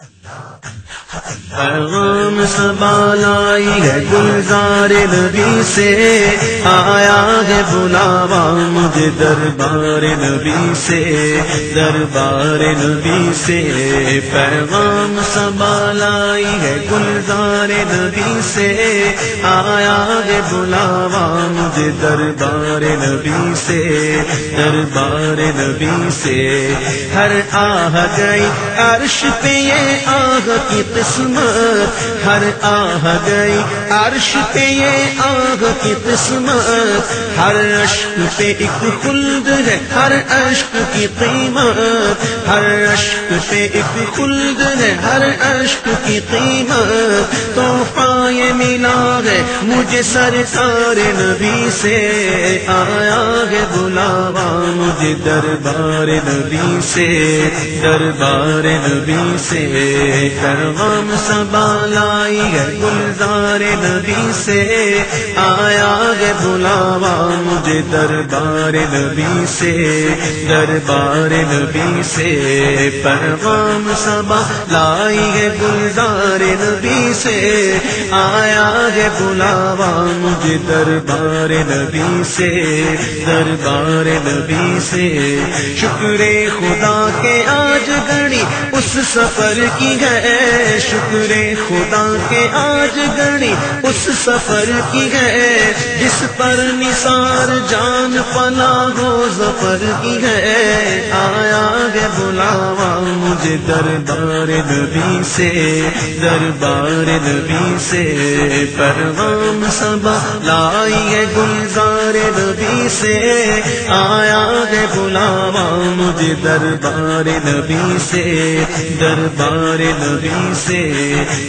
اللہ اللہ پیغام سبال آئی ہے گلزار نبی سے۔ آیا ہے بلاوا مجھے دربار نبی سے۔ دربار نبی سے پیغام سبال آئی ہے گلزار نبی سے۔ آیا ہے بلاوا مجھے دربار نبی سے۔ دربار نبی سے۔ ہر آہ گئی عرش پہ یہ آہ کی قسمت ہر آہ گئی عرش پہ یہ آہ کی قسمت، ہر اشک پہ ایک خلد ہے، ہر اشک کی قیمت، ہر اشک پہ ایک خلد ہے، ہر اشک کی قیمت تو پائے ملا ہے، مجھے سرکار نبی سے آیا ہے بلاوا، مجھے دربار نبی سے، دربار نبی سے کرغم سبال آئی ہے گلزار نبی سے۔ آیا ہے بلاوا مجھے دربار نبی سے۔ دربار نبی سے پیغام سبا لائی ہے گلزار نبی سے۔ آیا ہے بلاوا مجھے دربار نبی سے۔ دربار نبی سے۔ شکر خدا کے آج گڑی اس سفر کی ہے۔ شکر خدا کے آج گڑی اس سفر کی ہے، جس پر نثار جان پلا ہو ظفر کی ہے۔ آیا بلاوا مجھے دربار نبی سے، دربار نبی سے۔ پیغام سبا لائی ہے گلزار نبی سے۔ آیا ہے بلاوا مجھے دربار نبی سے۔ دربار نبی سے۔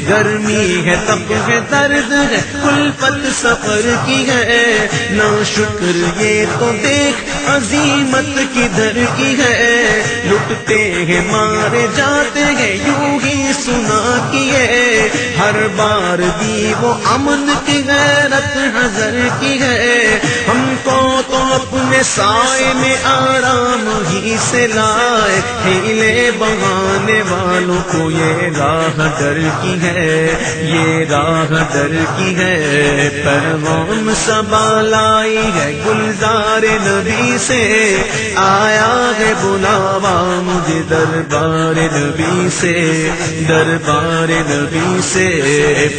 گرمی ہے تب ہے، درد ہے کل پت سفر کی ہے۔ نہ شکر، یہ تو دیکھ۔ عظیمت کدھر کی ہے؟ لٹتے ہیں، مارے جاتے ہیں، یوں ہی سنا کیے۔ ہر بار بھی وہ امن کی غیرت حضر کی ہے۔ ہم کو تو اپنے سائے میں آرام ہی سے لائے۔ ہیلے بہانے والوں کو یہ راہ ڈر کی ہے۔ یہ راہ ڈر کی ہے۔ پیغام سبا لائی ہے گلزار نبی سے۔ آیا ہے بلاوا مجھے دربار نبی سے۔ دربار نبی سے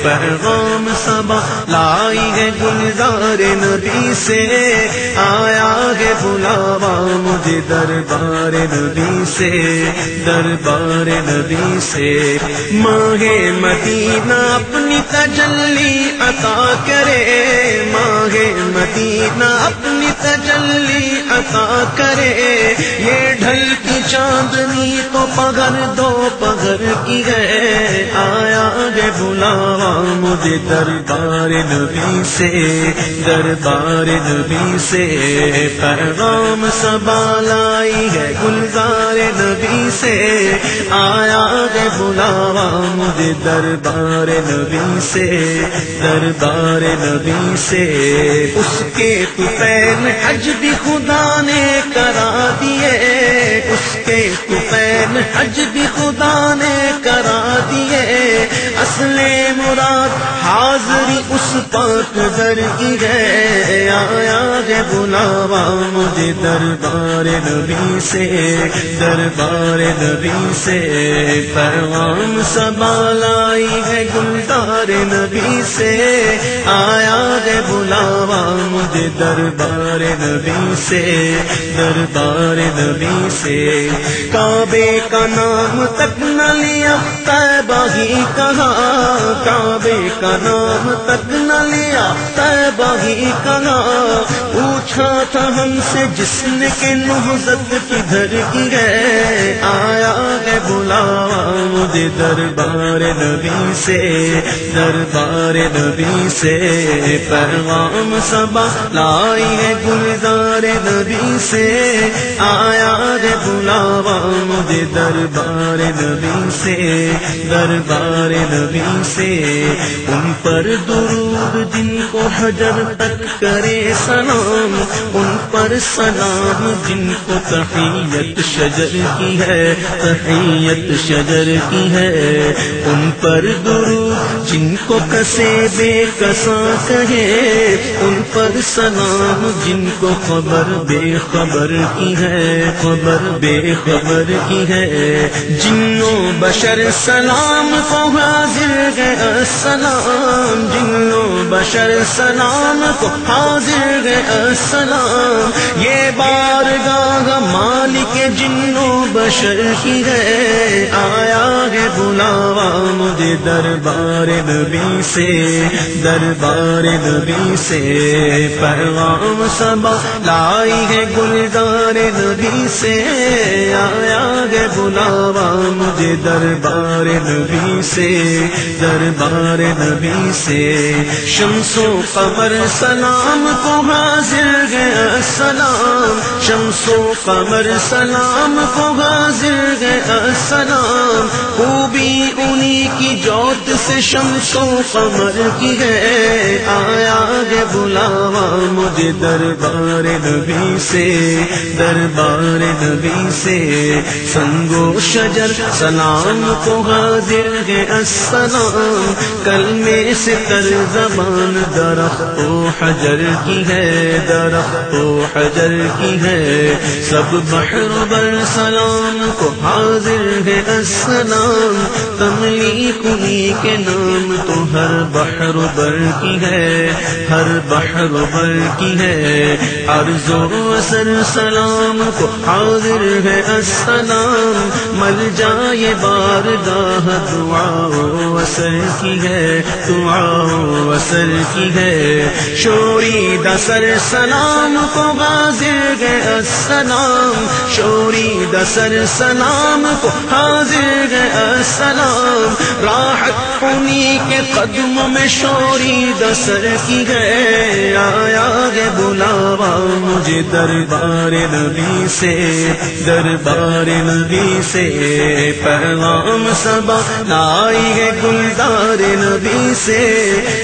پیغام سبا لائی ہے گلزار نبی سے۔ آیا ہے بلاوا مجھے دربار نبی سے، دربار نبی سے۔ ماہ مدینہ اپنی تجلی عطا کرے، ماہ مدینہ اپنی تجلی عطا کرے۔ یہ ڈھل کی چاندنی تو پگھر دو پگھر کی ہے۔ آیا ہے بلاوا مجھے دربار نبی سے، دربار نبی سے پیغام سبال آئی ہے، گلزار نبی سے۔ آیا ہے بلاوا مجھے دربار نبی سے، دربار نبی سے۔ اس کے تو پین حج بھی خدا نے کرا دیے۔ اس کے تو پین حج بھی خدا نے کرا دیے۔ اصل مراد حاضری اس پاک در کی ہے۔ آیا ہے بلاوا مجھے دربار نبی سے، دربار نبی سے۔ پیغام سبال آئی ہے گلدار نبی سے۔ آیا ہے بلاوا مجھے دربار نبی سے، دربار نبی سے۔ کعبے کا نام تک نہ لیا طیبہ ہی کہا کعبے کا نام تک نہ لے ہی کہا پوچھا تھا ہم سے جس نے کہ نہزت کدھر کی ہے۔ آیا ہے بلاوا مجھے دربار نبی سے۔ دربار نبی سے پیغام سبا لائی ہے گلزار نبی سے۔ آیا ہے بلاوا مجھے دربار نبی سے۔ دربار نبی سے۔ ان پر درود درود جن کو حجر تک کرے سلام، ان پر سلام، جن کو تحیت شجر کی ہے، تحیت شجر کی ہے۔ ان پر درود، جن کو کسے بے کساں کہے۔ ان پر سلام، جن کو خبر بے خبر کی ہے، خبر بے خبر کی ہے۔ جنوں بشر سلام کو حاضر گئے السلام۔ جنوں بشر سلام کو حاضر گئے السلام. یہ بار مالک جنوں بشر کی ہے، آیا ہے بلاوا مجھے دربار نبی سے، دربار نبی سے۔ پیغام سبا لائی ہے گلدار نبی سے، آیا ہے بلاوا مجھے دربار نبی سے، دربار نبی سے۔ شمس و قمر سلام کو حاضر گیا سلام شمس و قمر سلام کو حاضر گیا سلام خوبی انہی کی جوت سے شمس و قمر کی ہے۔ آیا گے بلاوا مجھے دربار نبی سے، دربار نبی سے۔ سنگو شجر، سلام کو حاضر ہے۔ السلام، کل میں سے تر زبان درخت و حجر کی ہے۔ درخت و حجر کی ہے۔ سب بحر بر سلام کو حاضر ہے۔ السلام تملی کنی کے نام تو ہر بحر بر کی ہے۔ ہر بحر بر کی ہے۔ عرض و اثر سلام کو حاضر ہے السلام۔ مل جائے بارگاہ دعا و اثر کی ہے۔ دعا و اثر کی ہے۔ شوری دسر سلام کو حاضر ہے السلام۔ شوری دسر سلام کو حاضر ہے السلام۔ راحت انہی کے قدم میں شوری دسر کی ہے۔ آیا ہے بلاوا مجھے دربار نبی سے، دربار نبی سے پیغام سبا لائی ہے گلدار نبی سے،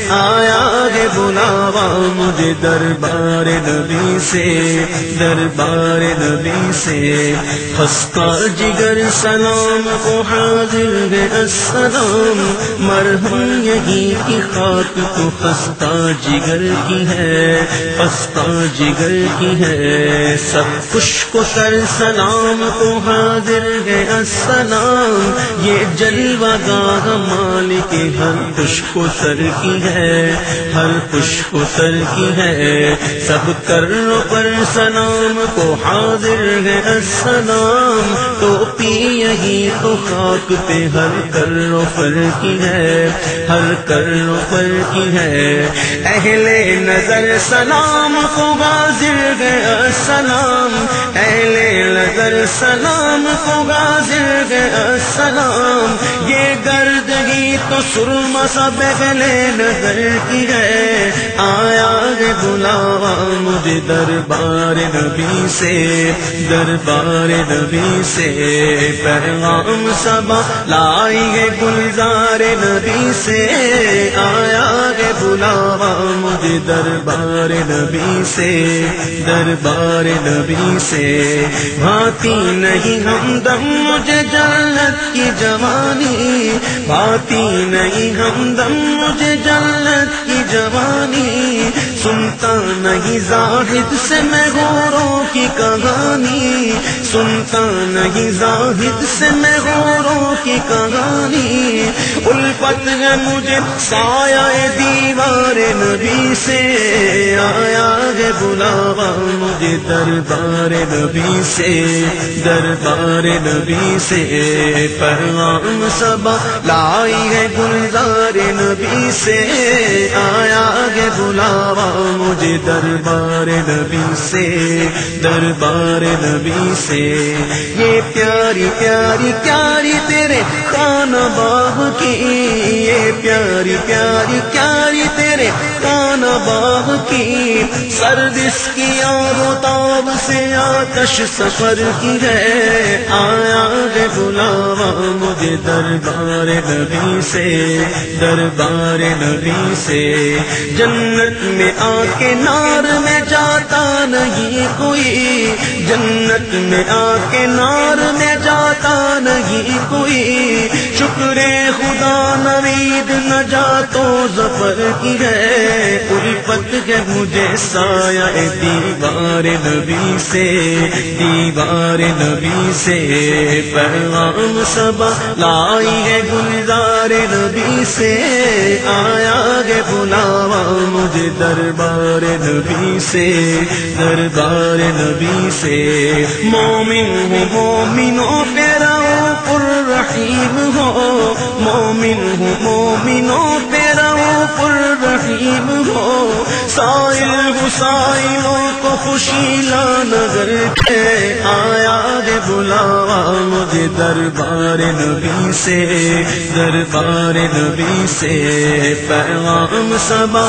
آیا ہے بلاوا مجھے دربار نبی سے، دربار نبی سے۔ خستہ جگر سلام کو حاضر ہے، السلام۔ مرہم یہی کی خاک تو خستہ جگر کی ہے، خستہ جگر کی ہے۔ سب خوش کو سر سلام کو حاضر ہے۔ السلام، یہ جلوہ گاہ مالک ہر خوش کو سر کی ہے۔ ہر خوش کو سر کی ہے۔ سب کرو پر سلام کو حاضر ہے۔ السلام، تو پی یہی تو خاک پہ ہر کرو پر کی ہے۔ ہر کرو پر کی ہے۔ اہل نظر سلام کو حاضر ہے السلام، اہل نظر سلام کو حاضر ہے السلام۔ یہ گردگی تو سرما سب اہل نظر کی ہے۔ آیا ہے بلاوا مجھے دربار نبی سے، دربار نبی سے۔ پیغام سبا لائی ہے گلزار نبی سے۔ آیا ہے بلاوا مجھے دربار نبی سے۔ دربار نبی سے بھاتی نہیں، ہم دم مجھے جنت کی جوانی۔ بھاتی نہیں، ہم دم مجھے جنت کی جوانی۔ سنتا نہیں زاہد سے میں غوروں کی کہانی۔ سنتا نہیں زاہد سے میں غوروں کی کہانی۔ الفت ہے مجھے سایہ دیوار نبی سے، آیا ہے بلاوا مجھے دربار نبی سے، دربار نبی سے پیغام سبا لائی ہے گلزار نبی سے۔ آیا ہے بلاوا مجھے دربار نبی سے، دربار نبی سے۔ یہ پیاری پیاری پیاری تیرے خانہ باغ کی، یہ پیاری پیاری پیاری تیرے خانہ باغ کی سردس کی و تاب سے آتش سفر کی ہے۔ آیا گے بلاوا مجھے دربار نبی سے، دربار نبی سے۔ جنت میں آ کے نار میں جاتا نہیں کوئی۔ جنت میں آ کے نار میں جاتا نہیں کوئی۔ شکر خدا نوید نہ جا تو ظفر کی ہے۔ الفت ہے مجھے سایہ دیوار نبی سے، دیوار نبی سے۔ پیغام سب لائی ہے گلزار نبی سے۔ آیا گے بلاوا مجھے دربار نبی سے، دربار نبی سے۔ مومن ہوں مومنوں پہ رہو پر رحیم ہو مومن ہوں مومنوں پہ رہو پر رحیم ہو۔ سائل حسائلوں کو خوشی لا نظر کے آیا رے بلاوا مجھے دربار نبی سے، دربار نبی سے، پیغام سبا